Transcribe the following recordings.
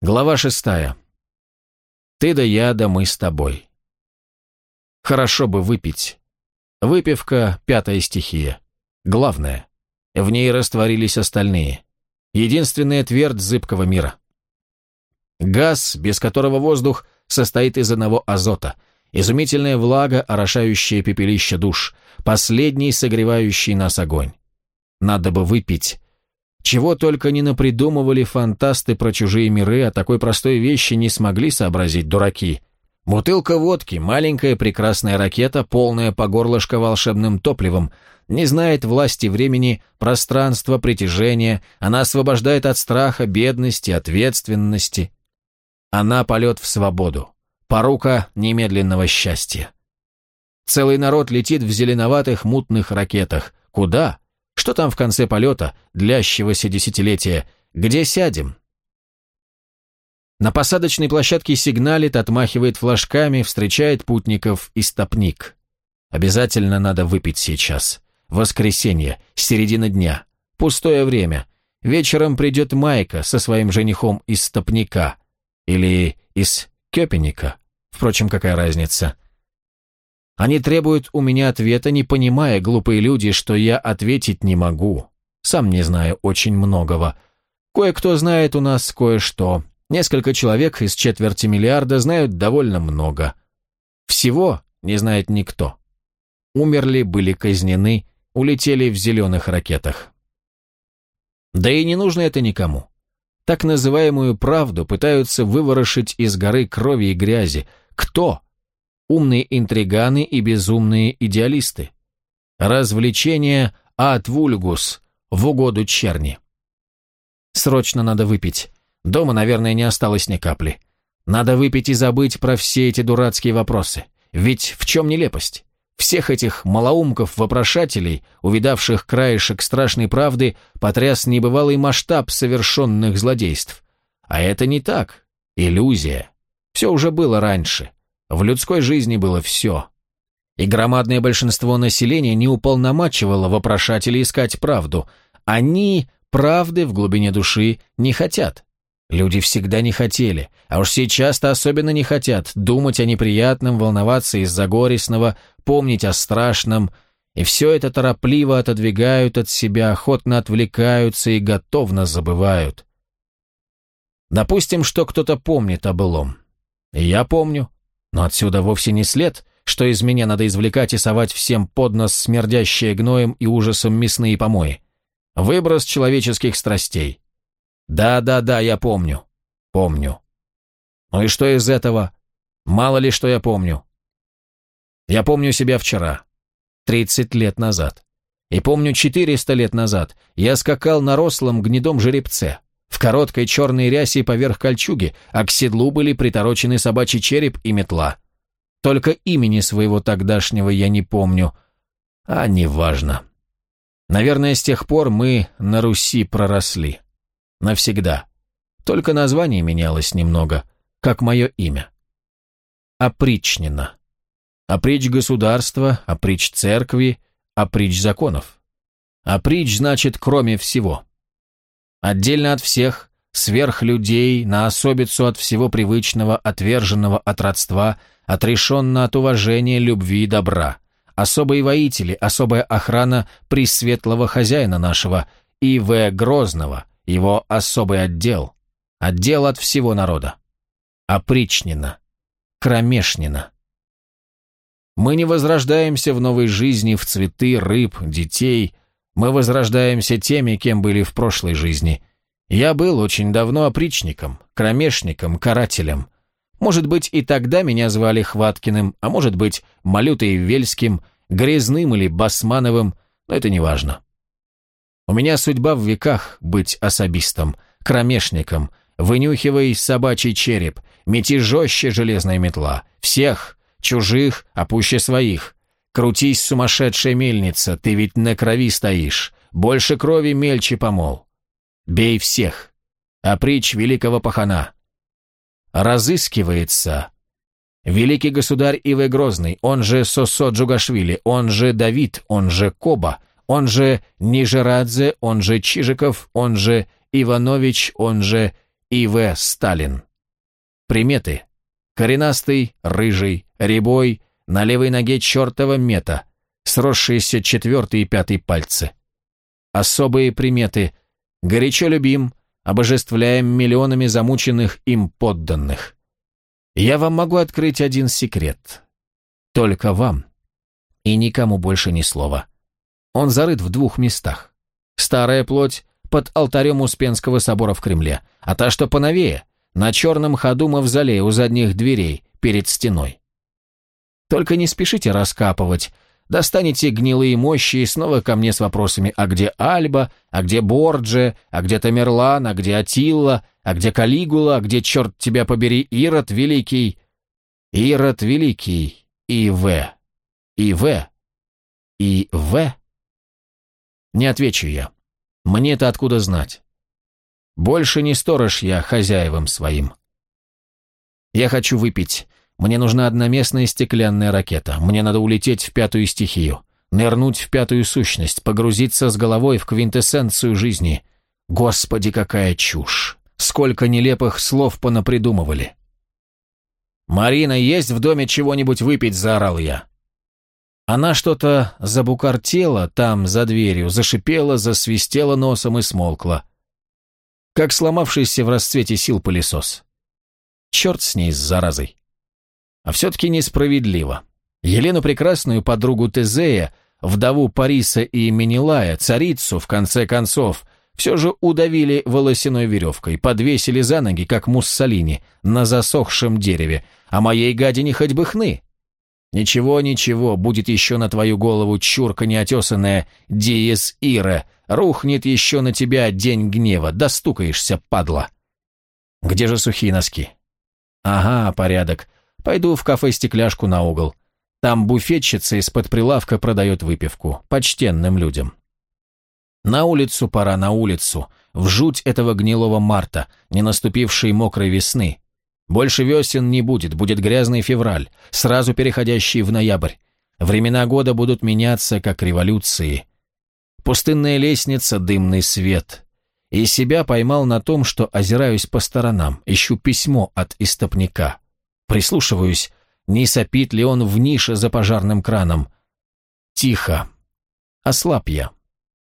Глава шестая. Ты да я, да мы с тобой. Хорошо бы выпить. Выпивка – пятая стихия. Главное. В ней растворились остальные. Единственная твердь зыбкого мира. Газ, без которого воздух состоит из одного азота. Изумительная влага, орошающая пепелище душ. Последний согревающий нас огонь. Надо бы выпить чего только не напридумывали фантасты про чужие миры, а такой простой вещи не смогли сообразить дураки. Бутылка водки, маленькая прекрасная ракета, полная по горлышко волшебным топливом, не знает власти времени, пространства, притяжения, она освобождает от страха, бедности, ответственности. Она полет в свободу, порука немедленного счастья. Целый народ летит в зеленоватых мутных ракетах. Куда? Что там в конце полета, длящегося десятилетия? Где сядем? На посадочной площадке сигналит, отмахивает флажками, встречает путников и стопник. Обязательно надо выпить сейчас. Воскресенье, середина дня. Пустое время. Вечером придет Майка со своим женихом из стопника. Или из Кёпеника. Впрочем, какая разница? Они требуют у меня ответа, не понимая, глупые люди, что я ответить не могу. Сам не знаю очень многого. Кое-кто знает у нас кое-что. Несколько человек из четверти миллиарда знают довольно много. Всего не знает никто. Умерли, были казнены, улетели в зеленых ракетах. Да и не нужно это никому. Так называемую правду пытаются выворошить из горы крови и грязи. Кто? Умные интриганы и безумные идеалисты. Развлечение ад вульгус в угоду черни. Срочно надо выпить. Дома, наверное, не осталось ни капли. Надо выпить и забыть про все эти дурацкие вопросы. Ведь в чем нелепость? Всех этих малоумков-вопрошателей, увидавших краешек страшной правды, потряс небывалый масштаб совершенных злодейств. А это не так. Иллюзия. Все уже было раньше. В людской жизни было все. И громадное большинство населения не уполномачивало вопрошателей искать правду. Они правды в глубине души не хотят. Люди всегда не хотели, а уж сейчас-то особенно не хотят думать о неприятном, волноваться из-за горестного, помнить о страшном, и все это торопливо отодвигают от себя, охотно отвлекаются и готовно забывают. Допустим, что кто-то помнит о былом. И я помню. Но отсюда вовсе не след, что из меня надо извлекать и совать всем под нос смердящие гноем и ужасом мясные помои. Выброс человеческих страстей. Да-да-да, я помню. Помню. Ну и что из этого? Мало ли, что я помню. Я помню себя вчера, 30 лет назад. И помню 400 лет назад я скакал на рослом гнедом жеребце в короткой черной рясе поверх кольчуги, а к седлу были приторочены собачий череп и метла. Только имени своего тогдашнего я не помню, а неважно. Наверное, с тех пор мы на Руси проросли. Навсегда. Только название менялось немного, как мое имя. Опричнина. Опричь государства, опричь церкви, опричь законов. Опричь значит кроме всего. Отдельно от всех, сверх людей, на особицу от всего привычного, отверженного от родства, отрешенно от уважения, любви и добра. Особые воители, особая охрана пресветлого хозяина нашего, И.В. Грозного, его особый отдел. Отдел от всего народа. Опричнина. Кромешнина. Мы не возрождаемся в новой жизни в цветы, рыб, детей – мы возрождаемся теми, кем были в прошлой жизни. Я был очень давно опричником, кромешником, карателем. Может быть, и тогда меня звали Хваткиным, а может быть, Малютой Вельским, Грязным или Басмановым, но это не важно. У меня судьба в веках быть особистом, кромешником, вынюхивай собачий череп, мети жестче железная метла, всех, чужих, а пуще своих, Крутись, сумасшедшая мельница, ты ведь на крови стоишь. Больше крови мельче помол. Бей всех. Опричь великого пахана. Разыскивается. Великий государь Ивы Грозный, он же Сосо Джугашвили, он же Давид, он же Коба, он же Нижерадзе, он же Чижиков, он же Иванович, он же И.В. Сталин. Приметы. Коренастый, рыжий, рябой, на левой ноге чертова мета, сросшиеся четвертый и пятый пальцы. Особые приметы. Горячо любим, обожествляем миллионами замученных им подданных. Я вам могу открыть один секрет. Только вам. И никому больше ни слова. Он зарыт в двух местах. Старая плоть под алтарем Успенского собора в Кремле, а та, что поновее, на черном ходу мавзолея у задних дверей, перед стеной. Только не спешите раскапывать, достанете гнилые мощи и снова ко мне с вопросами «А где Альба? А где Борджи? А где Тамерлан? А где Атилла? А где Калигула? А где, черт тебя побери, Ирод Великий?» «Ирод Великий. И.В. И.В. И.В. Не отвечу я. Мне-то откуда знать? Больше не сторож я хозяевам своим. Я хочу выпить мне нужна одноместная стеклянная ракета. Мне надо улететь в пятую стихию, нырнуть в пятую сущность, погрузиться с головой в квинтэссенцию жизни. Господи, какая чушь! Сколько нелепых слов понапридумывали. «Марина, есть в доме чего-нибудь выпить?» – заорал я. Она что-то забукартела там, за дверью, зашипела, засвистела носом и смолкла. Как сломавшийся в расцвете сил пылесос. Черт с ней, с заразой. А все-таки несправедливо. Елену Прекрасную, подругу Тезея, вдову Париса и Менелая, царицу, в конце концов, все же удавили волосяной веревкой, подвесили за ноги, как Муссолини, на засохшем дереве, а моей гадине хоть бы хны. Ничего, ничего, будет еще на твою голову чурка неотесанная Диес Ира, рухнет еще на тебя день гнева, достукаешься, падла. Где же сухие носки? Ага, порядок. Пойду в кафе «Стекляшку» на угол. Там буфетчица из-под прилавка продает выпивку. Почтенным людям. На улицу пора, на улицу. В жуть этого гнилого марта, не наступившей мокрой весны. Больше весен не будет, будет грязный февраль, сразу переходящий в ноябрь. Времена года будут меняться, как революции. Пустынная лестница, дымный свет. И себя поймал на том, что озираюсь по сторонам, ищу письмо от истопника. Прислушиваюсь, не сопит ли он в нише за пожарным краном. Тихо. Ослаб я.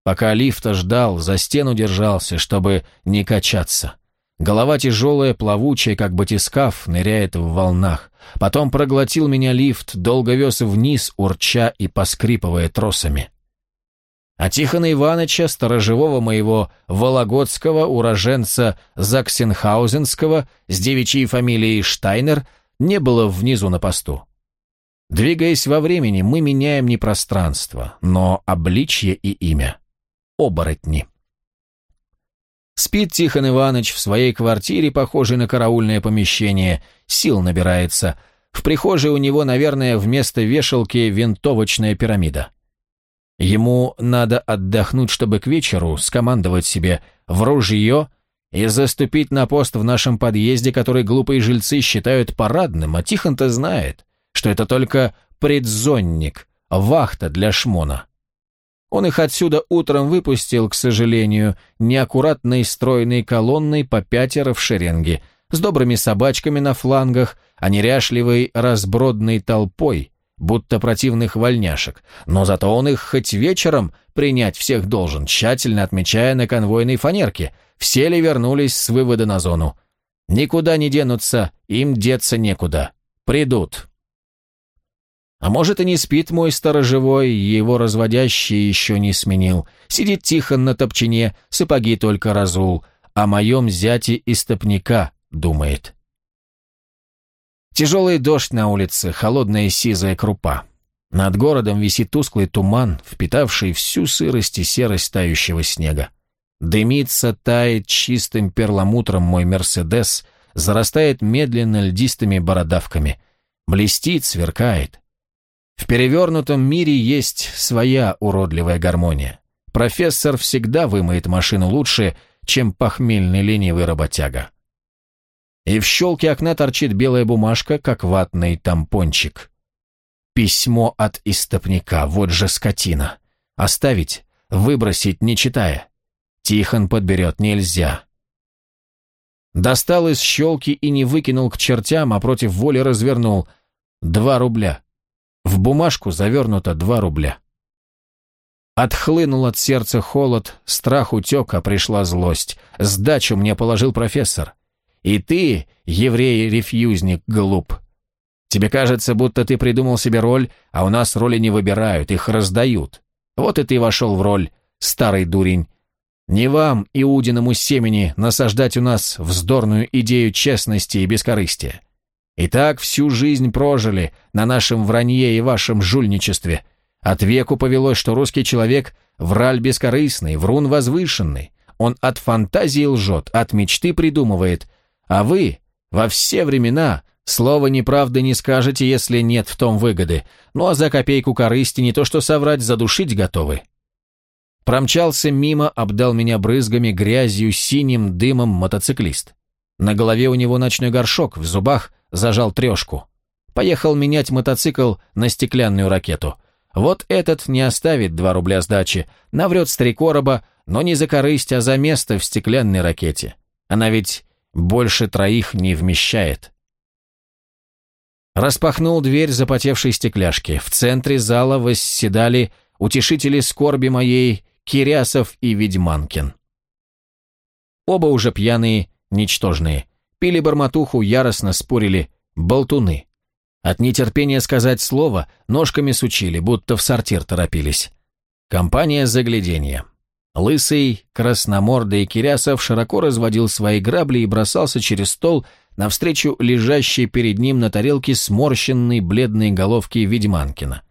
Пока лифта ждал, за стену держался, чтобы не качаться. Голова тяжелая, плавучая, как батискаф, ныряет в волнах. Потом проглотил меня лифт, долго вез вниз, урча и поскрипывая тросами. А Тихона Ивановича, сторожевого моего вологодского уроженца Заксенхаузенского с девичьей фамилией Штайнер, не было внизу на посту. Двигаясь во времени, мы меняем не пространство, но обличье и имя. Оборотни. Спит Тихон Иванович в своей квартире, похожей на караульное помещение, сил набирается. В прихожей у него, наверное, вместо вешалки винтовочная пирамида. Ему надо отдохнуть, чтобы к вечеру скомандовать себе в ружье и заступить на пост в нашем подъезде, который глупые жильцы считают парадным, а Тихон-то знает, что это только предзонник, вахта для шмона. Он их отсюда утром выпустил, к сожалению, неаккуратной стройной колонной по пятеро в шеренге, с добрыми собачками на флангах, а неряшливой разбродной толпой, будто противных вольняшек, но зато он их хоть вечером принять всех должен, тщательно отмечая на конвойной фанерке – все ли вернулись с вывода на зону? Никуда не денутся, им деться некуда. Придут. А может и не спит мой сторожевой, его разводящий еще не сменил. Сидит тихо на топчине, сапоги только разул, о моем зяте истопника думает. Тяжелый дождь на улице, холодная сизая крупа. Над городом висит тусклый туман, впитавший всю сырость и серость тающего снега. Дымится, тает чистым перламутром мой Мерседес, зарастает медленно льдистыми бородавками. Блестит, сверкает. В перевернутом мире есть своя уродливая гармония. Профессор всегда вымоет машину лучше, чем похмельный ленивый работяга. И в щелке окна торчит белая бумажка, как ватный тампончик. Письмо от истопника, вот же скотина. Оставить, выбросить, не читая. Тихон подберет, нельзя. Достал из щелки и не выкинул к чертям, а против воли развернул. Два рубля. В бумажку завернуто два рубля. Отхлынул от сердца холод, страх утек, а пришла злость. Сдачу мне положил профессор. И ты, еврей-рефьюзник, глуп. Тебе кажется, будто ты придумал себе роль, а у нас роли не выбирают, их раздают. Вот и ты вошел в роль, старый дурень. Не вам, Иудиному семени, насаждать у нас вздорную идею честности и бескорыстия. И так всю жизнь прожили на нашем вранье и вашем жульничестве. От веку повелось, что русский человек враль бескорыстный, врун возвышенный. Он от фантазии лжет, от мечты придумывает. А вы во все времена слова неправды не скажете, если нет в том выгоды. Ну а за копейку корысти не то что соврать, задушить готовы. Промчался мимо, обдал меня брызгами, грязью, синим дымом мотоциклист. На голове у него ночной горшок, в зубах зажал трешку. Поехал менять мотоцикл на стеклянную ракету. Вот этот не оставит два рубля сдачи, наврет с три короба, но не за корысть, а за место в стеклянной ракете. Она ведь больше троих не вмещает. Распахнул дверь запотевшей стекляшки. В центре зала восседали утешители скорби моей Кирясов и Ведьманкин. Оба уже пьяные, ничтожные. Пили бормотуху, яростно спорили. Болтуны. От нетерпения сказать слово ножками сучили, будто в сортир торопились. Компания загляденья. Лысый, красномордый Кирясов широко разводил свои грабли и бросался через стол навстречу лежащей перед ним на тарелке сморщенной бледной головки Ведьманкина.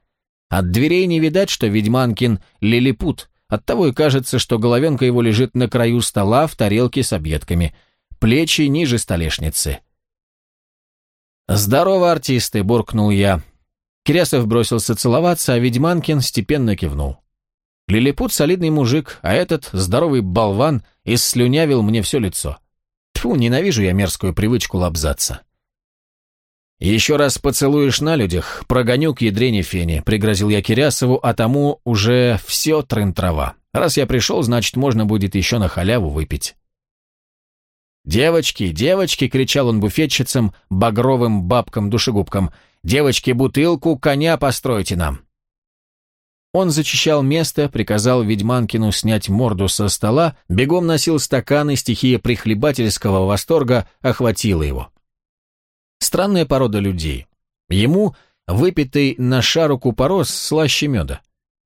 От дверей не видать, что Ведьманкин — лилипут, оттого и кажется, что головенка его лежит на краю стола в тарелке с объедками — плечи ниже столешницы. «Здорово, артисты!» – буркнул я. Кирясов бросился целоваться, а Ведьманкин степенно кивнул. Лилипут – солидный мужик, а этот, здоровый болван, исслюнявил мне все лицо. Тьфу, ненавижу я мерзкую привычку лобзаться. «Еще раз поцелуешь на людях, прогоню к ядрене фени», — пригрозил я Кирясову, а тому уже все трын-трава. Раз я пришел, значит, можно будет еще на халяву выпить. «Девочки, девочки!» — кричал он буфетчицам, багровым бабкам-душегубкам. «Девочки, бутылку, коня постройте нам!» Он зачищал место, приказал Ведьманкину снять морду со стола, бегом носил стаканы, стихия прихлебательского восторга охватила его. Странная порода людей. Ему, выпитый на шару купорос, слаще меда.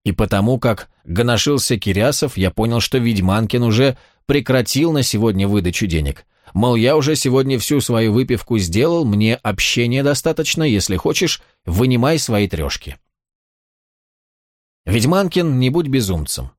И потому, как гоношился Кирясов, я понял, что Ведьманкин уже прекратил на сегодня выдачу денег. Мол, я уже сегодня всю свою выпивку сделал, мне общения достаточно, если хочешь, вынимай свои трешки. Ведьманкин, не будь безумцем.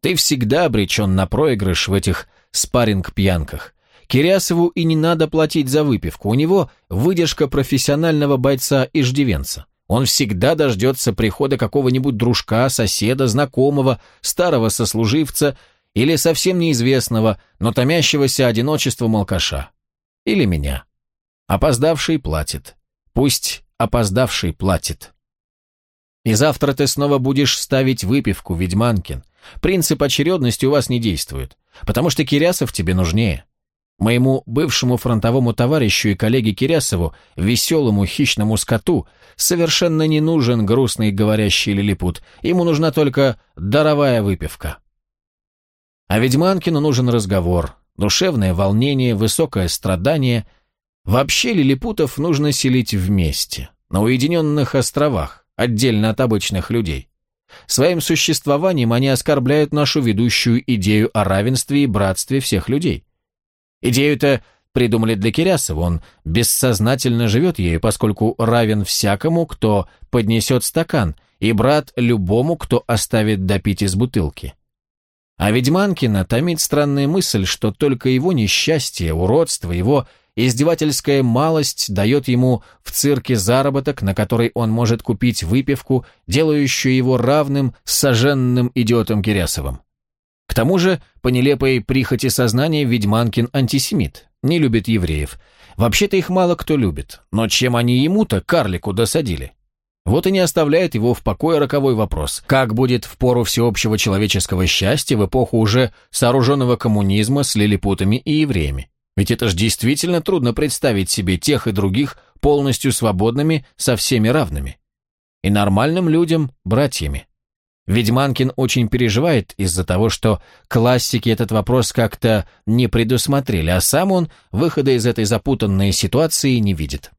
Ты всегда обречен на проигрыш в этих спарринг-пьянках. Кирясову и не надо платить за выпивку, у него выдержка профессионального бойца-иждивенца. Он всегда дождется прихода какого-нибудь дружка, соседа, знакомого, старого сослуживца или совсем неизвестного, но томящегося одиночества молкаша. Или меня. Опоздавший платит. Пусть опоздавший платит. И завтра ты снова будешь ставить выпивку, ведьманкин. Принцип очередности у вас не действует, потому что Кирясов тебе нужнее. Моему бывшему фронтовому товарищу и коллеге Кирясову, веселому хищному скоту, совершенно не нужен грустный говорящий лилипут, ему нужна только даровая выпивка. А ведьманкину нужен разговор, душевное волнение, высокое страдание. Вообще лилипутов нужно селить вместе, на уединенных островах, отдельно от обычных людей. Своим существованием они оскорбляют нашу ведущую идею о равенстве и братстве всех людей. Идею-то придумали для Кирясова, он бессознательно живет ею, поскольку равен всякому, кто поднесет стакан, и брат любому, кто оставит допить из бутылки. А Ведьманкина томит странная мысль, что только его несчастье, уродство, его издевательская малость дает ему в цирке заработок, на который он может купить выпивку, делающую его равным соженным идиотом Кирясовым. К тому же, по нелепой прихоти сознания, Ведьманкин антисемит, не любит евреев. Вообще-то их мало кто любит, но чем они ему-то, карлику, досадили? Вот и не оставляет его в покое роковой вопрос. Как будет в пору всеобщего человеческого счастья в эпоху уже сооруженного коммунизма с лилипутами и евреями? Ведь это ж действительно трудно представить себе тех и других полностью свободными, со всеми равными. И нормальным людям – братьями. Ведьманкин очень переживает из-за того, что классики этот вопрос как-то не предусмотрели, а сам он выхода из этой запутанной ситуации не видит.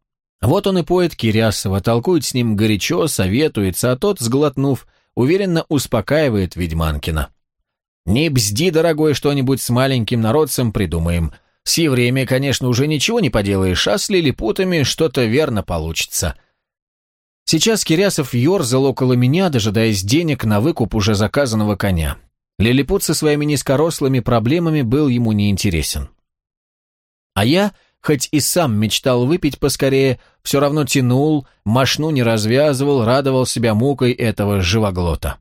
Вот он и поет Кирясова, толкует с ним горячо, советуется, а тот, сглотнув, уверенно успокаивает Ведьманкина. «Не бзди, дорогой, что-нибудь с маленьким народцем придумаем. С евреями, конечно, уже ничего не поделаешь, а с лилипутами что-то верно получится. Сейчас Кирясов ерзал около меня, дожидаясь денег на выкуп уже заказанного коня. Лилипут со своими низкорослыми проблемами был ему неинтересен. А я, хоть и сам мечтал выпить поскорее, все равно тянул, мошну не развязывал, радовал себя мукой этого живоглота.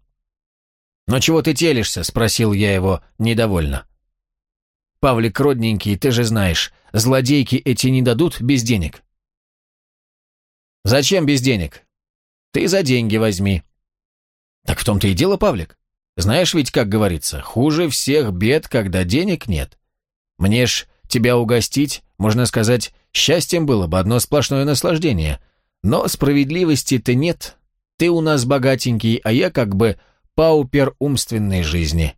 «Но чего ты телишься?» — спросил я его недовольно. «Павлик, родненький, ты же знаешь, злодейки эти не дадут без денег». «Зачем без денег? Ты за деньги возьми. Так в том-то и дело, Павлик. Знаешь ведь, как говорится, хуже всех бед, когда денег нет. Мне ж тебя угостить, можно сказать, счастьем было бы одно сплошное наслаждение. Но справедливости-то нет. Ты у нас богатенький, а я как бы паупер умственной жизни.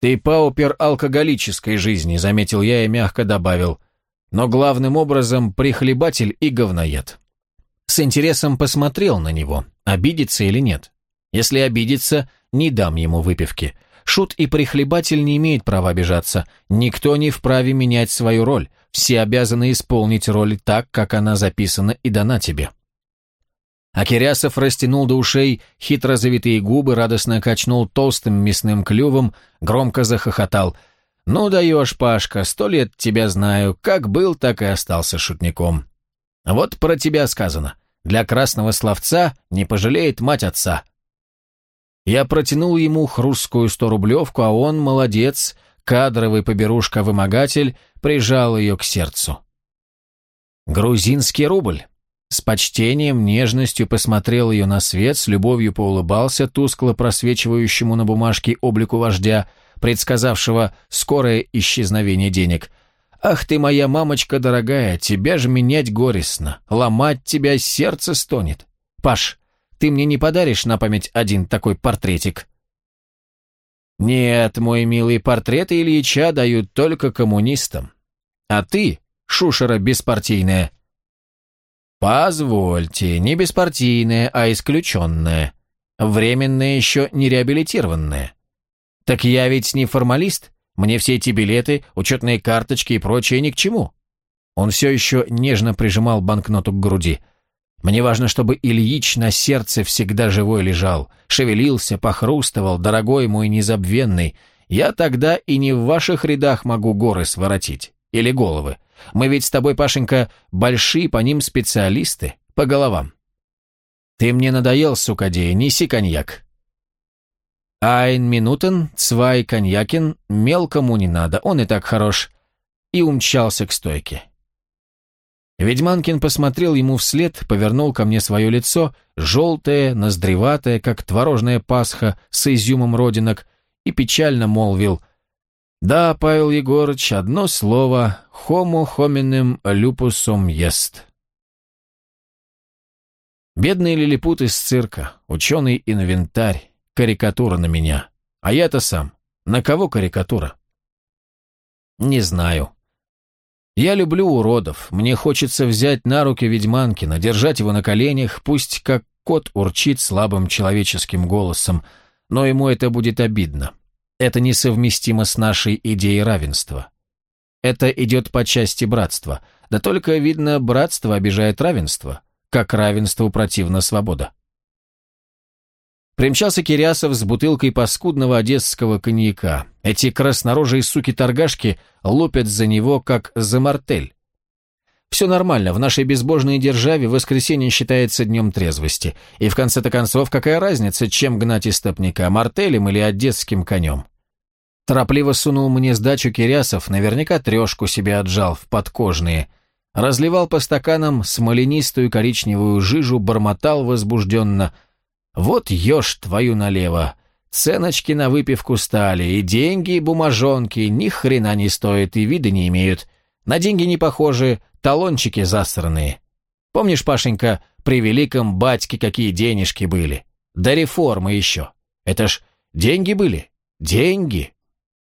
Ты паупер алкоголической жизни, заметил я и мягко добавил. Но главным образом прихлебатель и говноед с интересом посмотрел на него, обидится или нет. Если обидится, не дам ему выпивки. Шут и прихлебатель не имеют права обижаться. Никто не вправе менять свою роль. Все обязаны исполнить роль так, как она записана и дана тебе. А растянул до ушей хитро завитые губы, радостно качнул толстым мясным клювом, громко захохотал. «Ну даешь, Пашка, сто лет тебя знаю, как был, так и остался шутником. Вот про тебя сказано. Для красного словца не пожалеет мать отца. Я протянул ему хрусткую сто-рублевку, а он, молодец, кадровый поберушка-вымогатель, прижал ее к сердцу. Грузинский рубль. С почтением, нежностью посмотрел ее на свет, с любовью поулыбался тускло просвечивающему на бумажке облику вождя, предсказавшего скорое исчезновение денег, «Ах ты моя мамочка дорогая, тебя же менять горестно, ломать тебя сердце стонет. Паш, ты мне не подаришь на память один такой портретик?» «Нет, мой милый, портреты Ильича дают только коммунистам. А ты, шушера беспартийная...» «Позвольте, не беспартийная, а исключенная. Временная еще не реабилитированная. Так я ведь не формалист, мне все эти билеты, учетные карточки и прочее ни к чему. Он все еще нежно прижимал банкноту к груди. Мне важно, чтобы Ильич на сердце всегда живой лежал, шевелился, похрустывал, дорогой мой незабвенный. Я тогда и не в ваших рядах могу горы своротить. Или головы. Мы ведь с тобой, Пашенька, большие по ним специалисты, по головам. Ты мне надоел, сукадея, неси коньяк. Айн Минутен, Цвай Коньякин, мелкому не надо, он и так хорош. И умчался к стойке. Ведьманкин посмотрел ему вслед, повернул ко мне свое лицо, желтое, ноздреватое, как творожная пасха с изюмом родинок, и печально молвил «Да, Павел Егорыч, одно слово, homo hominem lupusum est». Бедный лилипут из цирка, ученый-инвентарь, карикатура на меня. А я-то сам. На кого карикатура? Не знаю. Я люблю уродов. Мне хочется взять на руки Ведьманкина, держать его на коленях, пусть как кот урчит слабым человеческим голосом, но ему это будет обидно. Это несовместимо с нашей идеей равенства. Это идет по части братства. Да только, видно, братство обижает равенство, как равенству противна свобода. Примчался Кирясов с бутылкой паскудного одесского коньяка. Эти краснорожие суки-торгашки лупят за него, как за мартель. Все нормально, в нашей безбожной державе воскресенье считается днем трезвости. И в конце-то концов, какая разница, чем гнать истопника, мартелем или одесским конем? Торопливо сунул мне сдачу Кирясов, наверняка трешку себе отжал в подкожные. Разливал по стаканам смоленистую коричневую жижу, бормотал возбужденно – вот ешь твою налево. Ценочки на выпивку стали, и деньги, и бумажонки ни хрена не стоят и вида не имеют. На деньги не похожи, талончики засранные. Помнишь, Пашенька, при великом батьке какие денежки были? До реформы еще. Это ж деньги были. Деньги.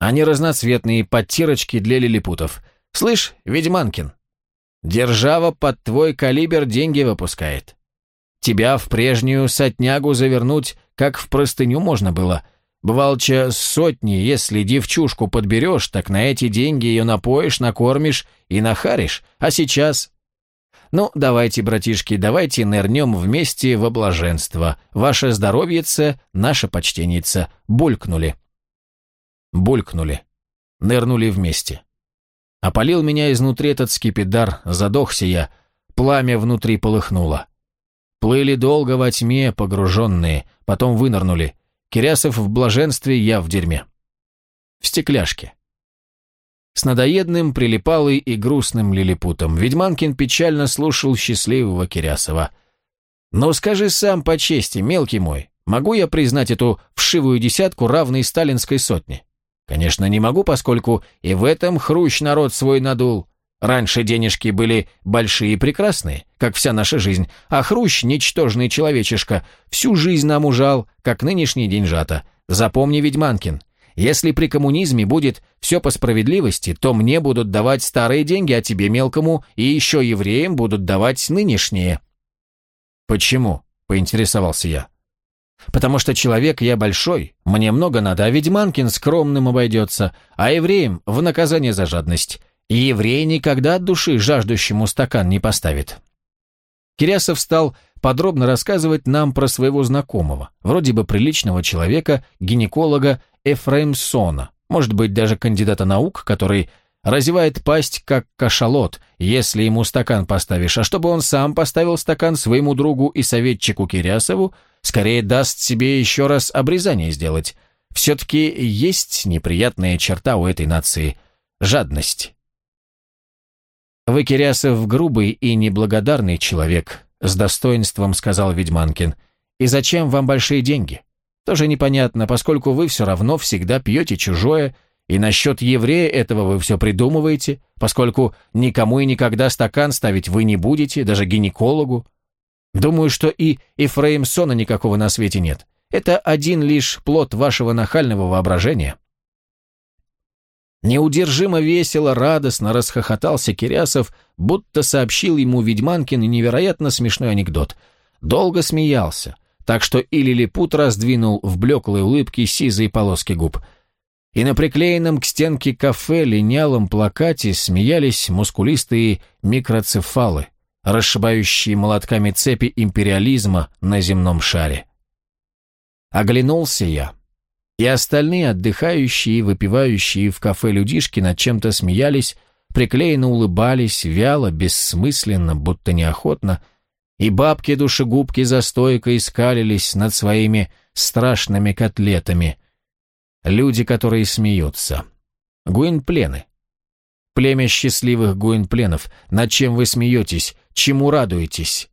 Не разноцветные подтирочки для лилипутов. Слышь, ведьманкин, держава под твой калибр деньги выпускает. Тебя в прежнюю сотнягу завернуть, как в простыню можно было. Бывалча сотни, если девчушку подберешь, так на эти деньги ее напоишь, накормишь и нахаришь. А сейчас... Ну, давайте, братишки, давайте нырнем вместе в облаженство. Ваше здоровьице, наша почтенница. Булькнули. Булькнули. Нырнули вместе. Опалил меня изнутри этот скипидар, задохся я. Пламя внутри полыхнуло. Плыли долго во тьме, погруженные, потом вынырнули. Кирясов в блаженстве, я в дерьме. В стекляшке. С надоедным, прилипалой и грустным лилипутом Ведьманкин печально слушал счастливого Кирясова. «Но скажи сам по чести, мелкий мой, могу я признать эту вшивую десятку равной сталинской сотне?» «Конечно, не могу, поскольку и в этом хрущ народ свой надул. Раньше денежки были большие и прекрасные, как вся наша жизнь, а хрущ, ничтожный человечишка, всю жизнь нам ужал, как нынешний деньжата. Запомни, Ведьманкин, если при коммунизме будет все по справедливости, то мне будут давать старые деньги, а тебе, мелкому, и еще евреям будут давать нынешние». «Почему?» – поинтересовался я. «Потому что человек я большой, мне много надо, а Ведьманкин скромным обойдется, а евреям в наказание за жадность». И еврей никогда от души жаждущему стакан не поставит. Кирясов стал подробно рассказывать нам про своего знакомого, вроде бы приличного человека, гинеколога Эфраимсона, может быть, даже кандидата наук, который разевает пасть, как кашалот, если ему стакан поставишь, а чтобы он сам поставил стакан своему другу и советчику Кирясову, скорее даст себе еще раз обрезание сделать. Все-таки есть неприятная черта у этой нации – жадность. «Вы, Кирясов, грубый и неблагодарный человек», — с достоинством сказал Ведьманкин. «И зачем вам большие деньги? Тоже непонятно, поскольку вы все равно всегда пьете чужое, и насчет еврея этого вы все придумываете, поскольку никому и никогда стакан ставить вы не будете, даже гинекологу. Думаю, что и Ефраимсона никакого на свете нет. Это один лишь плод вашего нахального воображения». Неудержимо весело, радостно расхохотался Кирясов, будто сообщил ему Ведьманкин невероятно смешной анекдот. Долго смеялся, так что и лилипут раздвинул в блеклой улыбке сизые полоски губ. И на приклеенном к стенке кафе линялом плакате смеялись мускулистые микроцефалы, расшибающие молотками цепи империализма на земном шаре. Оглянулся я. И остальные отдыхающие выпивающие в кафе людишки над чем-то смеялись, приклеенно улыбались, вяло, бессмысленно, будто неохотно, и бабки-душегубки за стойкой скалились над своими страшными котлетами. Люди, которые смеются. Гуинплены. Племя счастливых гуинпленов. Над чем вы смеетесь? Чему радуетесь?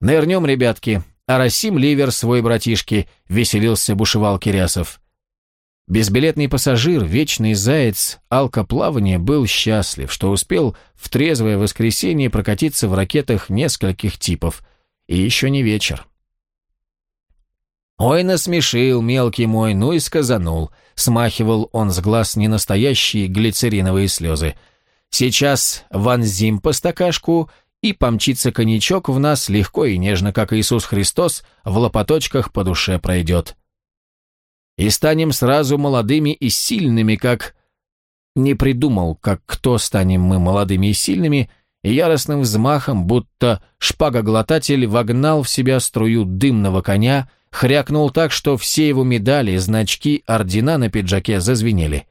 Нырнем, ребятки, а Расим Ливер свой братишки, веселился бушевал Кирясов. Безбилетный пассажир, вечный заяц алкоплавания был счастлив, что успел в трезвое воскресенье прокатиться в ракетах нескольких типов. И еще не вечер. «Ой, насмешил, мелкий мой, ну и сказанул», — смахивал он с глаз ненастоящие глицериновые слезы. «Сейчас вонзим по стакашку и помчится коньячок в нас легко и нежно, как Иисус Христос в лопаточках по душе пройдет. И станем сразу молодыми и сильными, как... Не придумал, как кто станем мы молодыми и сильными, и яростным взмахом, будто шпагоглотатель вогнал в себя струю дымного коня, хрякнул так, что все его медали, значки, ордена на пиджаке зазвенели.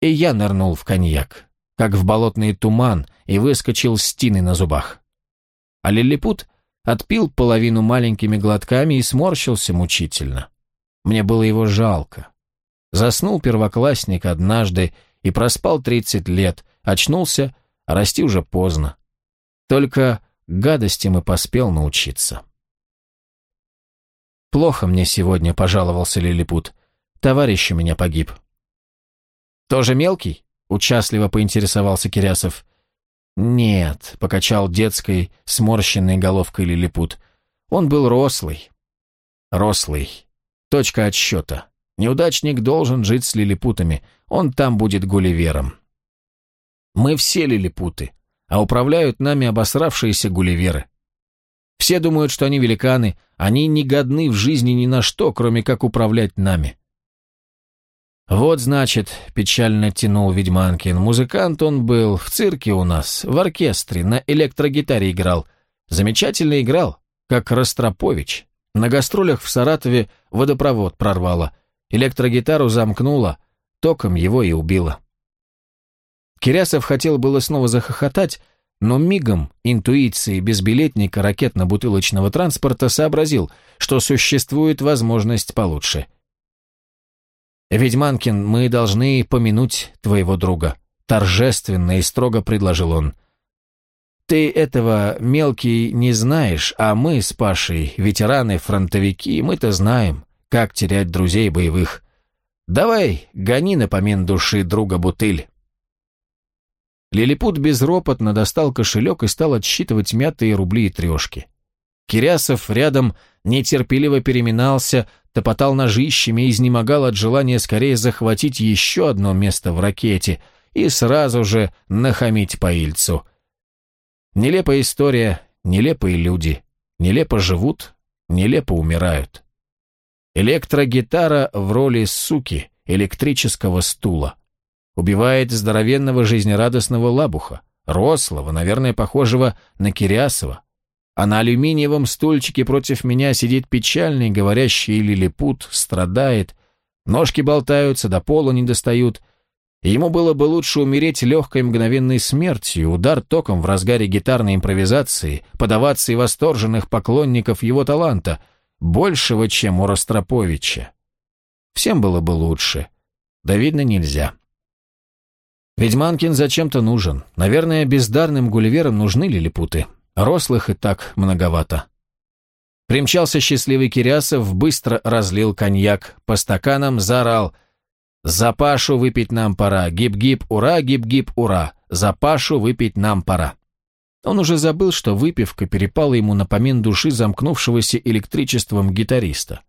И я нырнул в коньяк как в болотный туман, и выскочил с тиной на зубах. А лилипут отпил половину маленькими глотками и сморщился мучительно. Мне было его жалко. Заснул первоклассник однажды и проспал тридцать лет, очнулся, а расти уже поздно. Только гадостям и поспел научиться. «Плохо мне сегодня», — пожаловался Лилипут. «Товарищ у меня погиб». «Тоже мелкий?» — участливо поинтересовался Кирясов. «Нет», — покачал детской сморщенной головкой Лилипут. «Он был рослый». «Рослый. Точка отсчета. Неудачник должен жить с лилипутами. Он там будет гулливером». «Мы все лилипуты, а управляют нами обосравшиеся гулливеры. Все думают, что они великаны, они не годны в жизни ни на что, кроме как управлять нами. «Вот, значит», — печально тянул Ведьманкин, музыкант он был, в цирке у нас, в оркестре, на электрогитаре играл. Замечательно играл, как Ростропович. На гастролях в Саратове водопровод прорвало, электрогитару замкнуло, током его и убило. Кирясов хотел было снова захохотать, но мигом интуиции безбилетника ракетно-бутылочного транспорта сообразил, что существует возможность получше — «Ведьманкин, мы должны помянуть твоего друга», — торжественно и строго предложил он. «Ты этого, мелкий, не знаешь, а мы с Пашей, ветераны-фронтовики, мы-то знаем, как терять друзей боевых. Давай, гони на помин души друга бутыль». Лилипут безропотно достал кошелек и стал отсчитывать мятые рубли и трешки. Кирясов рядом нетерпеливо переминался, топотал ножищами и изнемогал от желания скорее захватить еще одно место в ракете и сразу же нахамить по Ильцу. Нелепая история, нелепые люди, нелепо живут, нелепо умирают. Электрогитара в роли суки, электрического стула. Убивает здоровенного жизнерадостного лабуха, рослого, наверное, похожего на Кирясова, а на алюминиевом стульчике против меня сидит печальный, говорящий лилипут, страдает, ножки болтаются, до пола не достают. Ему было бы лучше умереть легкой мгновенной смертью, удар током в разгаре гитарной импровизации, подаваться и восторженных поклонников его таланта, большего, чем у Ростроповича. Всем было бы лучше. Да, видно, нельзя. Ведьманкин зачем-то нужен. Наверное, бездарным гулливерам нужны лилипуты. Рослых и так многовато. Примчался счастливый Кирясов, быстро разлил коньяк, по стаканам заорал «За Пашу выпить нам пора! Гип-гип, ура, гип-гип, ура! За Пашу выпить нам пора!» Он уже забыл, что выпивка перепала ему на помин души замкнувшегося электричеством гитариста.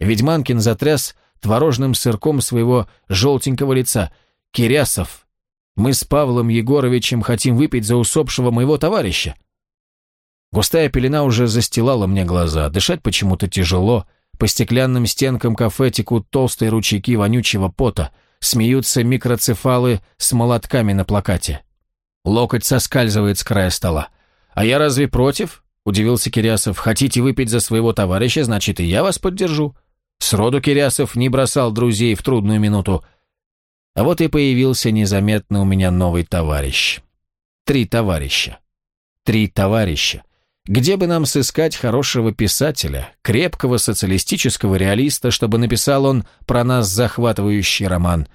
Ведьманкин затряс творожным сырком своего желтенького лица. «Кирясов, мы с Павлом Егоровичем хотим выпить за усопшего моего товарища. Густая пелена уже застилала мне глаза, дышать почему-то тяжело, по стеклянным стенкам кафе текут толстые ручейки вонючего пота, смеются микроцефалы с молотками на плакате. Локоть соскальзывает с края стола. «А я разве против?» – удивился Кирясов. «Хотите выпить за своего товарища, значит, и я вас поддержу». Сроду Кирясов не бросал друзей в трудную минуту. А вот и появился незаметно у меня новый товарищ. Три товарища. Три товарища. Где бы нам сыскать хорошего писателя, крепкого социалистического реалиста, чтобы написал он про нас захватывающий роман?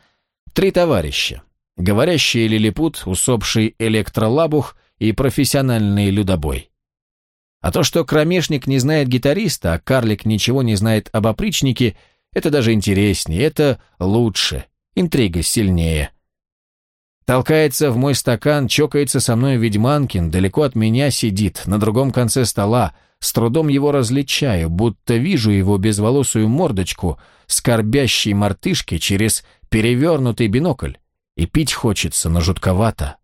Три товарища. Говорящий лилипут, усопший электролабух и профессиональный людобой. А то, что кромешник не знает гитариста, а карлик ничего не знает об опричнике, это даже интереснее, это лучше, интрига сильнее. Толкается в мой стакан, чокается со мной ведьманкин, далеко от меня сидит, на другом конце стола, с трудом его различаю, будто вижу его безволосую мордочку, скорбящей мартышки через перевернутый бинокль, и пить хочется, но жутковато.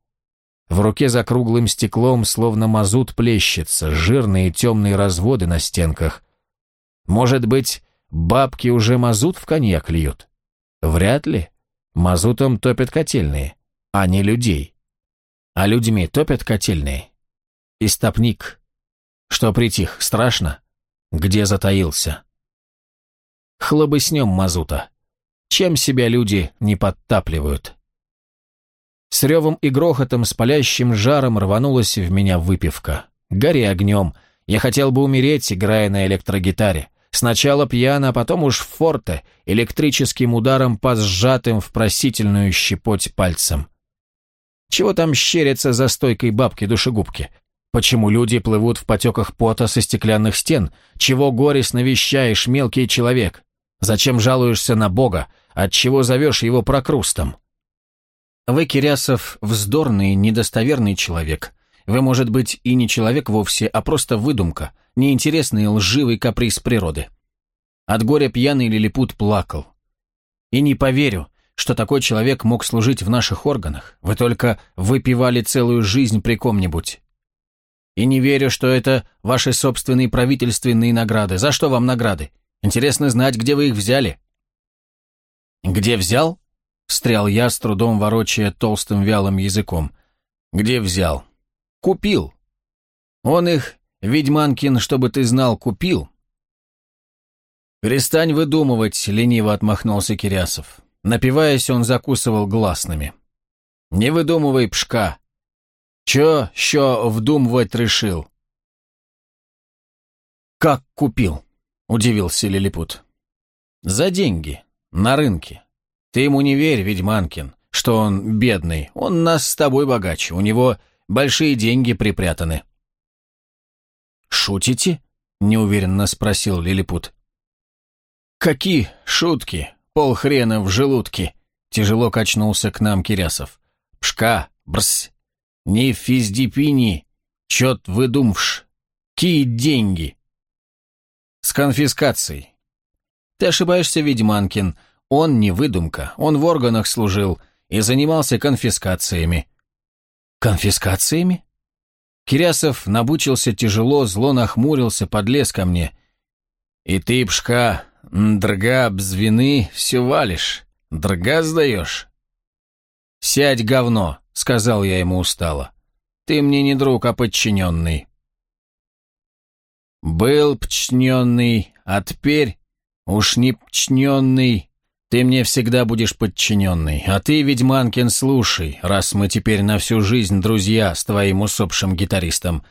В руке за круглым стеклом словно мазут плещется, жирные темные разводы на стенках. Может быть, бабки уже мазут в коньяк льют? Вряд ли. Мазутом топят котельные, а не людей. А людьми топят котельные. Истопник. Что притих, страшно? Где затаился? Хлобыснем мазута. Чем себя люди не подтапливают? С ревом и грохотом, с палящим жаром рванулась в меня выпивка. Гори огнем. Я хотел бы умереть, играя на электрогитаре. Сначала пьяно, а потом уж в форте, электрическим ударом по сжатым в просительную щепоть пальцем. Чего там щерятся за стойкой бабки-душегубки? Почему люди плывут в потеках пота со стеклянных стен? Чего горестно вещаешь, мелкий человек? Зачем жалуешься на Бога? Отчего зовешь его прокрустом? Вы, Кирясов, вздорный, недостоверный человек. Вы, может быть, и не человек вовсе, а просто выдумка, неинтересный лживый каприз природы. От горя пьяный лилипут плакал. И не поверю, что такой человек мог служить в наших органах. Вы только выпивали целую жизнь при ком-нибудь. И не верю, что это ваши собственные правительственные награды. За что вам награды? Интересно знать, где вы их взяли». «Где взял?» — встрял я, с трудом ворочая толстым вялым языком. «Где взял?» «Купил. Он их, ведьманкин, чтобы ты знал, купил». «Перестань выдумывать», — лениво отмахнулся Кирясов. Напиваясь, он закусывал гласными. «Не выдумывай, пшка. Чё що вдумывать решил?» «Как купил?» – удивился Лилипут. «За деньги. На рынке. Ты ему не верь, ведьманкин, что он бедный. Он нас с тобой богаче. У него большие деньги припрятаны». «Шутите?» – неуверенно спросил Лилипут. «Какие шутки? Полхрена в желудке!» – тяжело качнулся к нам Кирясов. «Пшка, брсь, не физдипини, чет выдумвш. Ки деньги. С конфискацией. Ты ошибаешься, Ведьманкин. Он не выдумка, он в органах служил и занимался конфискациями. Конфискациями? Кирясов набучился тяжело, зло нахмурился, подлез ко мне. И ты, пшка, дрга бзвины, все валишь. Дрга сдаешь? Сядь, говно, — сказал я ему устало. «Ты мне не друг, а подчиненный». «Был подчиненный, а теперь уж не подчиненный. Ты мне всегда будешь подчиненный. А ты, ведьманкин, слушай, раз мы теперь на всю жизнь друзья с твоим усопшим гитаристом.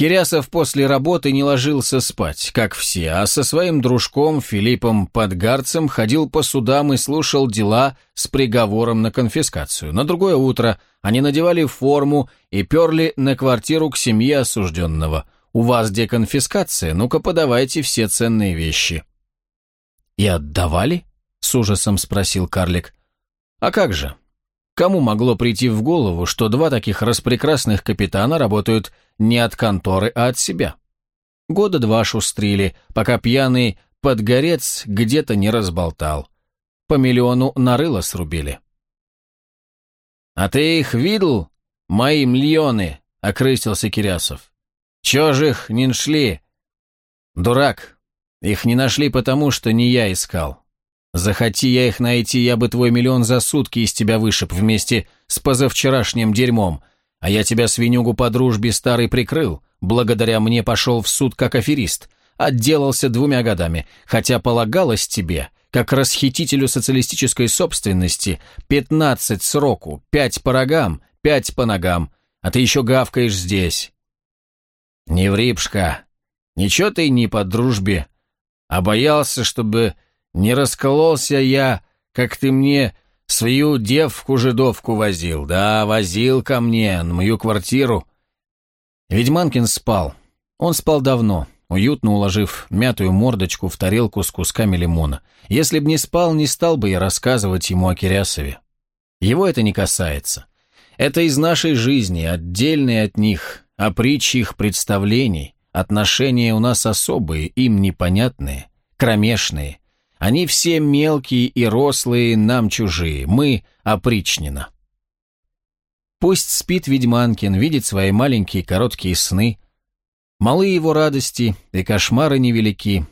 Кирясов после работы не ложился спать, как все, а со своим дружком Филиппом Подгарцем ходил по судам и слушал дела с приговором на конфискацию. На другое утро они надевали форму и перли на квартиру к семье осужденного. «У вас где конфискация? Ну-ка подавайте все ценные вещи». «И отдавали?» — с ужасом спросил карлик. «А как же? Кому могло прийти в голову, что два таких распрекрасных капитана работают не от конторы, а от себя? Года два шустрили, пока пьяный подгорец где-то не разболтал. По миллиону нарыло срубили. «А ты их видел, мои миллионы?» — окрысился Кирясов. «Чё же их не нашли?» «Дурак, их не нашли потому, что не я искал. Захоти я их найти, я бы твой миллион за сутки из тебя вышиб вместе с позавчерашним дерьмом, а я тебя, свинюгу по дружбе старый, прикрыл, благодаря мне пошел в суд как аферист, отделался двумя годами, хотя полагалось тебе, как расхитителю социалистической собственности, пятнадцать сроку, пять по рогам, пять по ногам, а ты еще гавкаешь здесь. Не ври, пшка, ничего ты не по дружбе, а боялся, чтобы не раскололся я, как ты мне свою девку-жидовку возил. Да, возил ко мне, на мою квартиру. Ведьманкин спал. Он спал давно, уютно уложив мятую мордочку в тарелку с кусками лимона. Если б не спал, не стал бы я рассказывать ему о Кирясове. Его это не касается. Это из нашей жизни, отдельные от них, о притче их представлений. Отношения у нас особые, им непонятные, кромешные, они все мелкие и рослые, нам чужие, мы опричнина. Пусть спит Ведьманкин, видит свои маленькие короткие сны. Малые его радости и кошмары невелики.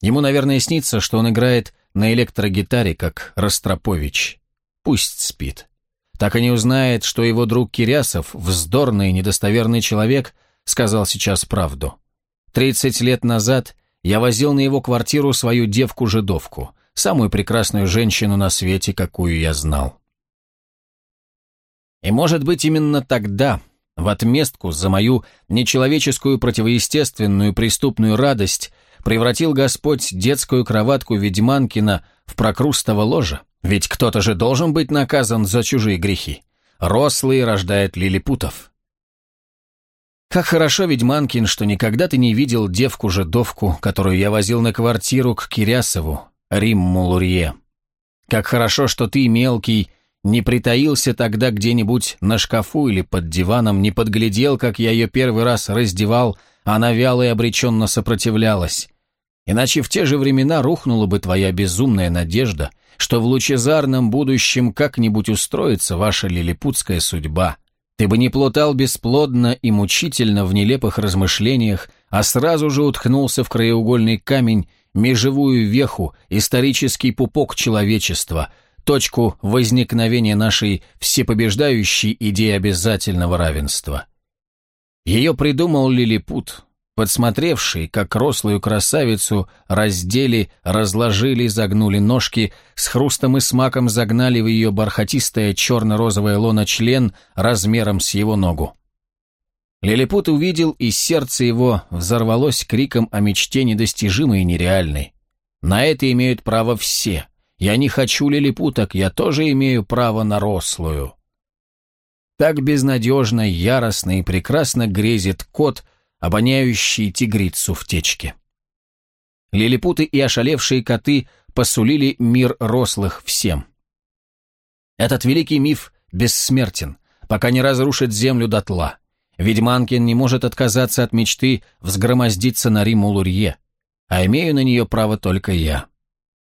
Ему, наверное, снится, что он играет на электрогитаре, как Ростропович. Пусть спит. Так и не узнает, что его друг Кирясов, вздорный недостоверный человек, сказал сейчас правду. Тридцать лет назад я возил на его квартиру свою девку-жидовку, самую прекрасную женщину на свете, какую я знал. И может быть именно тогда, в отместку за мою нечеловеческую противоестественную преступную радость, превратил Господь детскую кроватку Ведьманкина в прокрустово ложе, ведь кто-то же должен быть наказан за чужие грехи. Рослый рождает лилипутов. Как хорошо, ведьманкин, что никогда ты не видел девку-жидовку, которую я возил на квартиру к Кирясову, Римму Лурье. Как хорошо, что ты, мелкий, не притаился тогда где-нибудь на шкафу или под диваном, не подглядел, как я ее первый раз раздевал, она вяло и обреченно сопротивлялась. Иначе в те же времена рухнула бы твоя безумная надежда, что в лучезарном будущем как-нибудь устроится ваша лилипутская судьба, ты бы не плутал бесплодно и мучительно в нелепых размышлениях, а сразу же уткнулся в краеугольный камень, межевую веху, исторический пупок человечества, точку возникновения нашей всепобеждающей идеи обязательного равенства. Ее придумал Лилипут, подсмотревший, как рослую красавицу раздели, разложили, загнули ножки, с хрустом и смаком загнали в ее бархатистое черно-розовое лоно член размером с его ногу. Лилипут увидел, и сердце его взорвалось криком о мечте недостижимой и нереальной. На это имеют право все. Я не хочу лилипуток, я тоже имею право на рослую. Так безнадежно, яростно и прекрасно грезит кот, обоняющий тигрицу в течке. Лилипуты и ошалевшие коты посулили мир рослых всем. Этот великий миф бессмертен, пока не разрушит землю дотла. Ведьманкин не может отказаться от мечты взгромоздиться на Риму Лурье, а имею на нее право только я.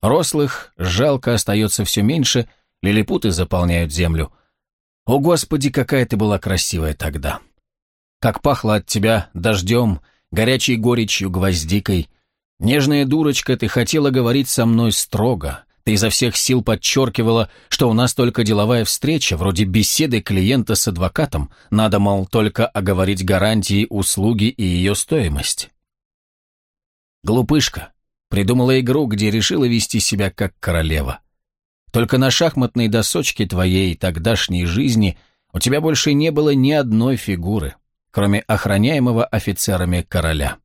Рослых жалко остается все меньше, лилипуты заполняют землю. О, Господи, какая ты была красивая тогда! Как пахло от тебя дождем, горячей горечью, гвоздикой. Нежная дурочка, ты хотела говорить со мной строго. Ты изо всех сил подчеркивала, что у нас только деловая встреча, вроде беседы клиента с адвокатом. Надо, мол, только оговорить гарантии услуги и ее стоимость. Глупышка. Придумала игру, где решила вести себя как королева. Только на шахматной досочке твоей тогдашней жизни у тебя больше не было ни одной фигуры кроме охраняемого офицерами короля.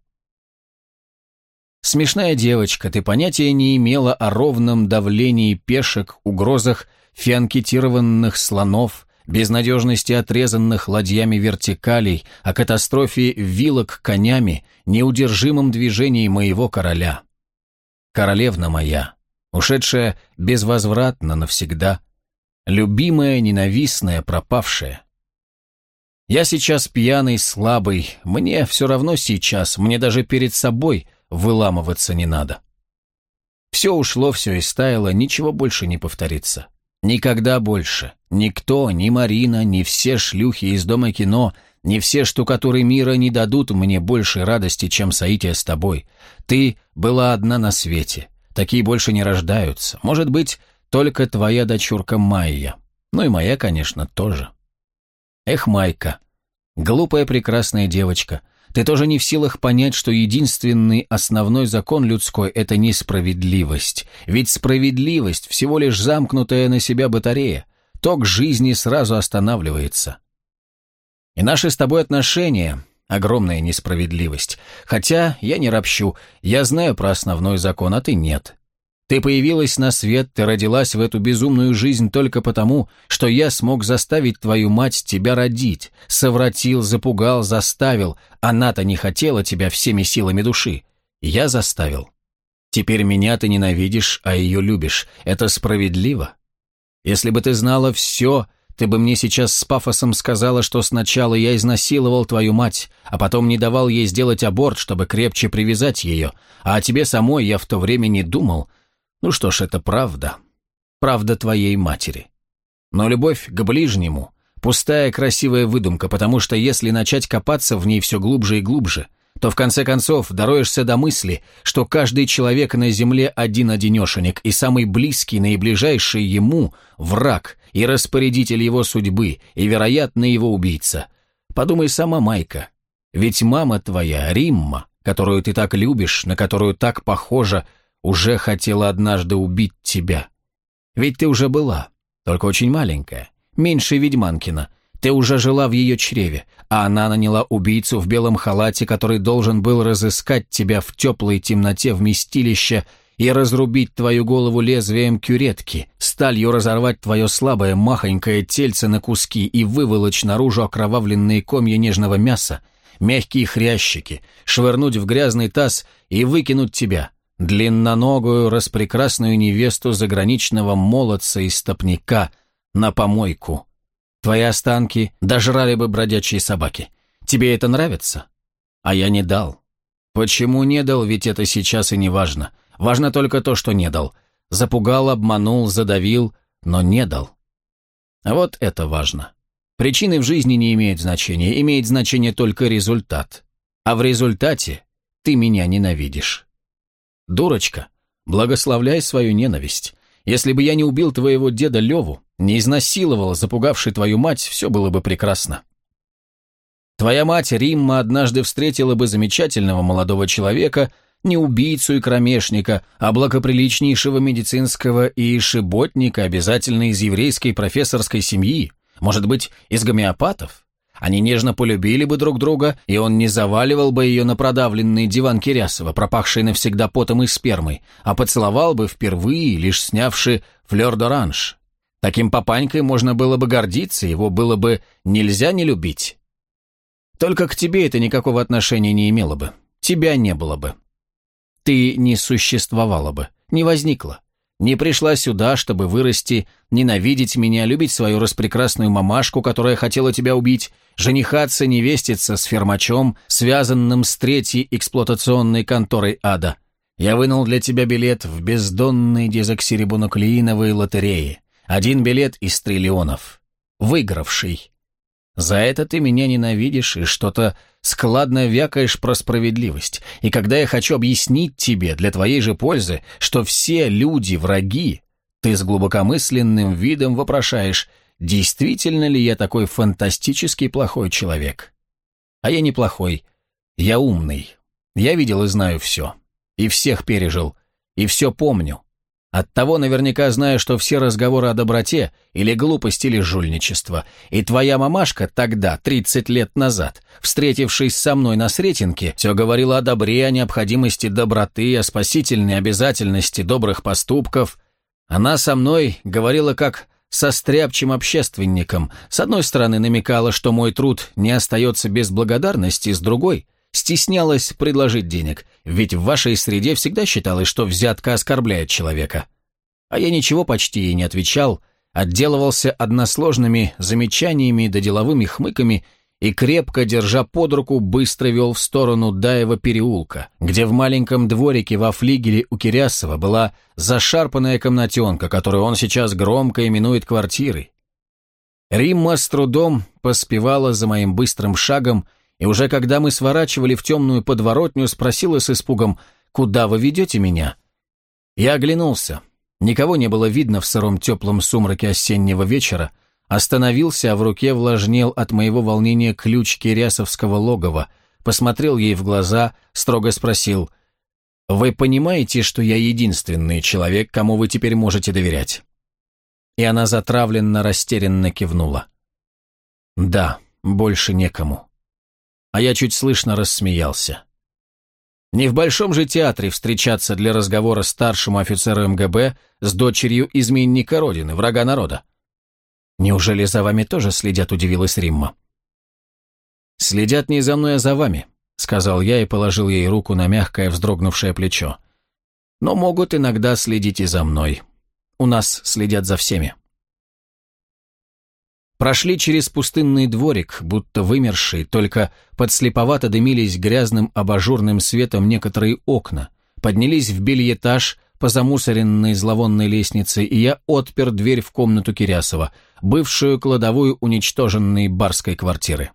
Смешная девочка, ты понятия не имела о ровном давлении пешек, угрозах фианкетированных слонов, безнадежности отрезанных ладьями вертикалей, о катастрофе вилок конями, неудержимом движении моего короля. Королевна моя, ушедшая безвозвратно навсегда, любимая, ненавистная, пропавшая. Я сейчас пьяный, слабый, мне все равно сейчас, мне даже перед собой выламываться не надо. Все ушло, все истаяло, ничего больше не повторится. Никогда больше. Никто, ни Марина, ни все шлюхи из дома кино, ни все штукатуры мира не дадут мне больше радости, чем соитие с тобой. Ты была одна на свете. Такие больше не рождаются. Может быть, только твоя дочурка Майя. Ну и моя, конечно, тоже. Эх, Майка, глупая прекрасная девочка, ты тоже не в силах понять, что единственный основной закон людской – это несправедливость. Ведь справедливость – всего лишь замкнутая на себя батарея. Ток жизни сразу останавливается. И наши с тобой отношения – огромная несправедливость. Хотя я не ропщу, я знаю про основной закон, а ты нет. Ты появилась на свет, ты родилась в эту безумную жизнь только потому, что я смог заставить твою мать тебя родить, совратил, запугал, заставил. Она-то не хотела тебя всеми силами души. Я заставил. Теперь меня ты ненавидишь, а ее любишь. Это справедливо? Если бы ты знала все, ты бы мне сейчас с пафосом сказала, что сначала я изнасиловал твою мать, а потом не давал ей сделать аборт, чтобы крепче привязать ее, а о тебе самой я в то время не думал, ну что ж, это правда. Правда твоей матери. Но любовь к ближнему – пустая красивая выдумка, потому что если начать копаться в ней все глубже и глубже, то в конце концов дороешься до мысли, что каждый человек на земле один-одинешенек, и самый близкий, наиближайший ему – враг, и распорядитель его судьбы, и, вероятно, его убийца. Подумай сама, Майка, ведь мама твоя, Римма, которую ты так любишь, на которую так похожа, уже хотела однажды убить тебя. Ведь ты уже была, только очень маленькая, меньше ведьманкина. Ты уже жила в ее чреве, а она наняла убийцу в белом халате, который должен был разыскать тебя в теплой темноте вместилища и разрубить твою голову лезвием кюретки, сталью разорвать твое слабое махонькое тельце на куски и выволочь наружу окровавленные комья нежного мяса, мягкие хрящики, швырнуть в грязный таз и выкинуть тебя, длинноногую, распрекрасную невесту заграничного молодца и стопника, на помойку. Твои останки дожрали бы бродячие собаки. Тебе это нравится? А я не дал. Почему не дал, ведь это сейчас и не важно. Важно только то, что не дал. Запугал, обманул, задавил, но не дал. А вот это важно. Причины в жизни не имеют значения, имеет значение только результат. А в результате ты меня ненавидишь. Дурочка, благословляй свою ненависть. Если бы я не убил твоего деда Леву, не изнасиловал, запугавший твою мать, все было бы прекрасно. Твоя мать Римма однажды встретила бы замечательного молодого человека, не убийцу и кромешника, а благоприличнейшего медицинского и шиботника, обязательно из еврейской профессорской семьи, может быть, из гомеопатов. Они нежно полюбили бы друг друга, и он не заваливал бы ее на продавленный диван Кирясова, пропахший навсегда потом и спермой, а поцеловал бы впервые, лишь снявший флёр-д'оранж. Таким папанькой можно было бы гордиться, его было бы нельзя не любить. Только к тебе это никакого отношения не имело бы. Тебя не было бы. Ты не существовала бы, не возникла. Не пришла сюда, чтобы вырасти, ненавидеть меня, любить свою распрекрасную мамашку, которая хотела тебя убить, женихаться, невеститься с фермачом, связанным с третьей эксплуатационной конторой ада. Я вынул для тебя билет в бездонной дезоксирибонуклеиновой лотерее. Один билет из триллионов. Выигравший. За это ты меня ненавидишь и что-то складно вякаешь про справедливость. И когда я хочу объяснить тебе, для твоей же пользы, что все люди враги, ты с глубокомысленным видом вопрошаешь, действительно ли я такой фантастический плохой человек? А я не плохой, я умный. Я видел и знаю все. И всех пережил. И все помню. Оттого наверняка знаю, что все разговоры о доброте или глупости или жульничество. И твоя мамашка тогда, 30 лет назад, встретившись со мной на Сретенке, все говорила о добре, о необходимости доброты, о спасительной обязательности добрых поступков. Она со мной говорила как со стряпчим общественником. С одной стороны намекала, что мой труд не остается без благодарности, с другой – стеснялась предложить денег, ведь в вашей среде всегда считалось, что взятка оскорбляет человека. А я ничего почти и не отвечал, отделывался односложными замечаниями да деловыми хмыками и, крепко держа под руку, быстро вел в сторону Даева переулка, где в маленьком дворике во флигеле у Кирясова была зашарпанная комнатенка, которую он сейчас громко именует квартирой. Римма с трудом поспевала за моим быстрым шагом, и уже когда мы сворачивали в темную подворотню, спросила с испугом, «Куда вы ведете меня?» Я оглянулся. Никого не было видно в сыром теплом сумраке осеннего вечера. Остановился, а в руке влажнел от моего волнения ключ Кирясовского логова. Посмотрел ей в глаза, строго спросил, «Вы понимаете, что я единственный человек, кому вы теперь можете доверять?» И она затравленно, растерянно кивнула. «Да, больше некому» а я чуть слышно рассмеялся. Не в Большом же театре встречаться для разговора старшему офицеру МГБ с дочерью изменника Родины, врага народа. «Неужели за вами тоже следят?» – удивилась Римма. «Следят не за мной, а за вами», – сказал я и положил ей руку на мягкое вздрогнувшее плечо. «Но могут иногда следить и за мной. У нас следят за всеми». Прошли через пустынный дворик, будто вымерший, только подслеповато дымились грязным абажурным светом некоторые окна, поднялись в бельетаж по замусоренной зловонной лестнице, и я отпер дверь в комнату Кирясова, бывшую кладовую уничтоженной барской квартиры.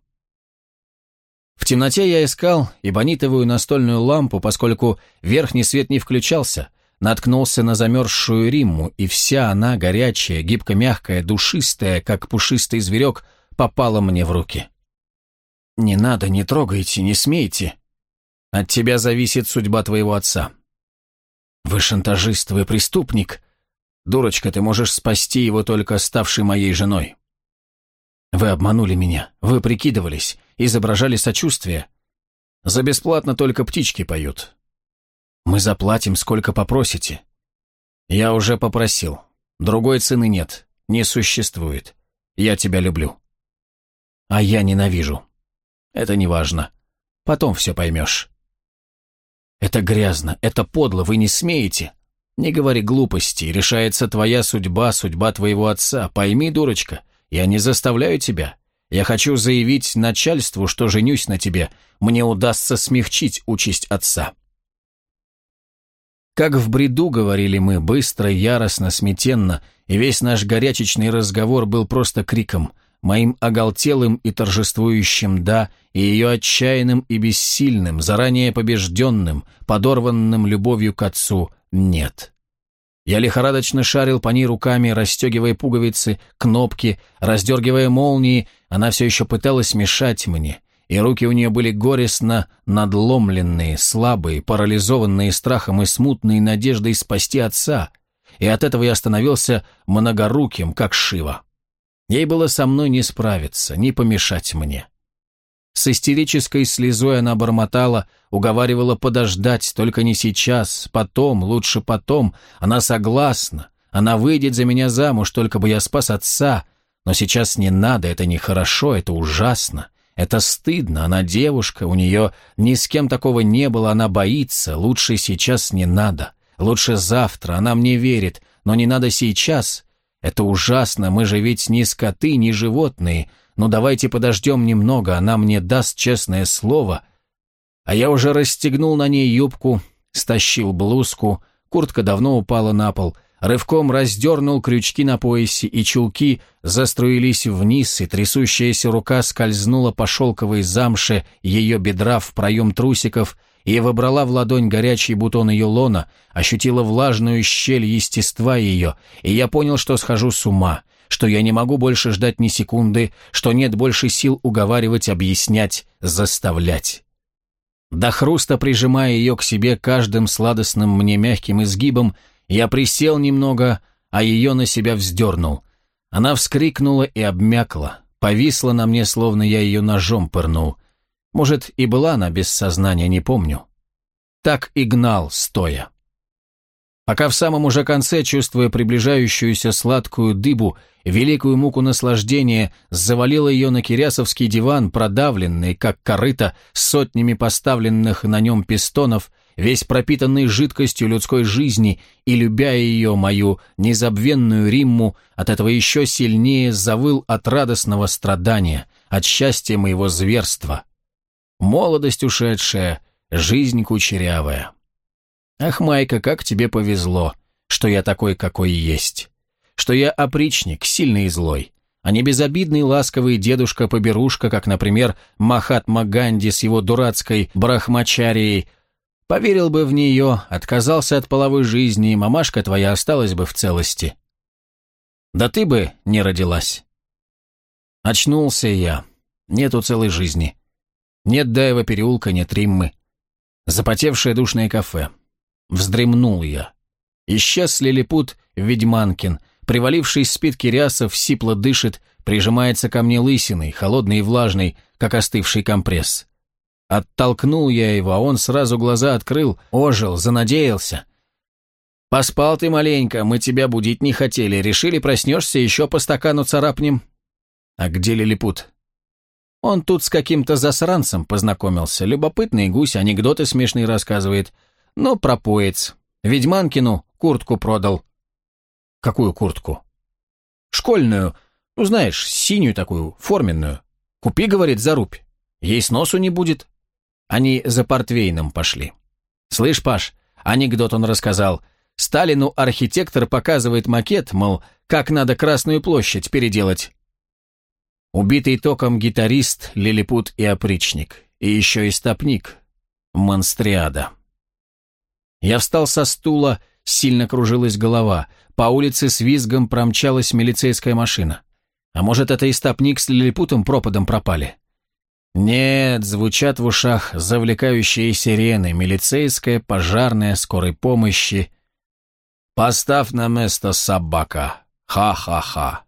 В темноте я искал эбонитовую настольную лампу, поскольку верхний свет не включался, наткнулся на замерзшую Римму, и вся она, горячая, гибко-мягкая, душистая, как пушистый зверек, попала мне в руки. «Не надо, не трогайте, не смейте. От тебя зависит судьба твоего отца. Вы шантажист, вы преступник. Дурочка, ты можешь спасти его, только ставшей моей женой. Вы обманули меня, вы прикидывались, изображали сочувствие. За бесплатно только птички поют, мы заплатим, сколько попросите. Я уже попросил. Другой цены нет, не существует. Я тебя люблю. А я ненавижу. Это не важно. Потом все поймешь». «Это грязно, это подло, вы не смеете!» «Не говори глупости, решается твоя судьба, судьба твоего отца. Пойми, дурочка, я не заставляю тебя. Я хочу заявить начальству, что женюсь на тебе. Мне удастся смягчить участь отца». Как в бреду говорили мы, быстро, яростно, сметенно, и весь наш горячечный разговор был просто криком, моим оголтелым и торжествующим «да», и ее отчаянным и бессильным, заранее побежденным, подорванным любовью к отцу «нет». Я лихорадочно шарил по ней руками, расстегивая пуговицы, кнопки, раздергивая молнии, она все еще пыталась мешать мне, и руки у нее были горестно надломленные, слабые, парализованные страхом и смутной надеждой спасти отца, и от этого я становился многоруким, как Шива. Ей было со мной не справиться, не помешать мне. С истерической слезой она бормотала, уговаривала подождать, только не сейчас, потом, лучше потом, она согласна, она выйдет за меня замуж, только бы я спас отца, но сейчас не надо, это нехорошо, это ужасно, это стыдно, она девушка, у нее ни с кем такого не было, она боится, лучше сейчас не надо. Лучше завтра, она мне верит, но не надо сейчас. Это ужасно, мы же ведь не скоты, не животные. Ну давайте подождем немного, она мне даст честное слово. А я уже расстегнул на ней юбку, стащил блузку, куртка давно упала на пол — рывком раздернул крючки на поясе, и чулки заструились вниз, и трясущаяся рука скользнула по шелковой замше ее бедра в проем трусиков и выбрала в ладонь горячий бутон ее лона, ощутила влажную щель естества ее, и я понял, что схожу с ума, что я не могу больше ждать ни секунды, что нет больше сил уговаривать, объяснять, заставлять. До хруста прижимая ее к себе каждым сладостным мне мягким изгибом, я присел немного, а ее на себя вздернул. Она вскрикнула и обмякла, повисла на мне, словно я ее ножом пырнул. Может, и была она без сознания, не помню. Так и гнал, стоя. Пока в самом уже конце, чувствуя приближающуюся сладкую дыбу, великую муку наслаждения, завалила ее на кирясовский диван, продавленный, как корыто, сотнями поставленных на нем пистонов, весь пропитанный жидкостью людской жизни, и, любя ее, мою незабвенную Римму, от этого еще сильнее завыл от радостного страдания, от счастья моего зверства. Молодость ушедшая, жизнь кучерявая. Ах, Майка, как тебе повезло, что я такой, какой есть, что я опричник, сильный и злой, а не безобидный ласковый дедушка-поберушка, как, например, Махатма Ганди с его дурацкой брахмачарией, Поверил бы в нее, отказался от половой жизни, и мамашка твоя осталась бы в целости. Да ты бы не родилась. Очнулся я. Нету целой жизни. Нет Даева переулка, нет Риммы. Запотевшее душное кафе. Вздремнул я. Исчез лилипут Ведьманкин. Привалившись спит Кирясов, сипло дышит, прижимается ко мне лысиной, холодный и влажный, как остывший компресс. Оттолкнул я его, а он сразу глаза открыл, ожил, занадеялся. «Поспал ты маленько, мы тебя будить не хотели. Решили, проснешься, еще по стакану царапнем». «А где лилипут?» Он тут с каким-то засранцем познакомился. Любопытный гусь, анекдоты смешные рассказывает. Но пропоец. Ведьманкину куртку продал. Какую куртку? Школьную. Ну, знаешь, синюю такую, форменную. Купи, говорит, за рубь. Ей сносу не будет. Они за портвейном пошли. «Слышь, Паш, анекдот он рассказал. Сталину архитектор показывает макет, мол, как надо Красную площадь переделать. Убитый током гитарист, лилипут и опричник. И еще и стопник. Монстриада. Я встал со стула, сильно кружилась голова. По улице с визгом промчалась милицейская машина. А может, это и стопник с лилипутом пропадом пропали? Нет, звучат в ушах завлекающие сирены, милицейская, пожарная, скорой помощи. «Поставь на место собака! Ха-ха-ха!»